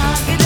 I get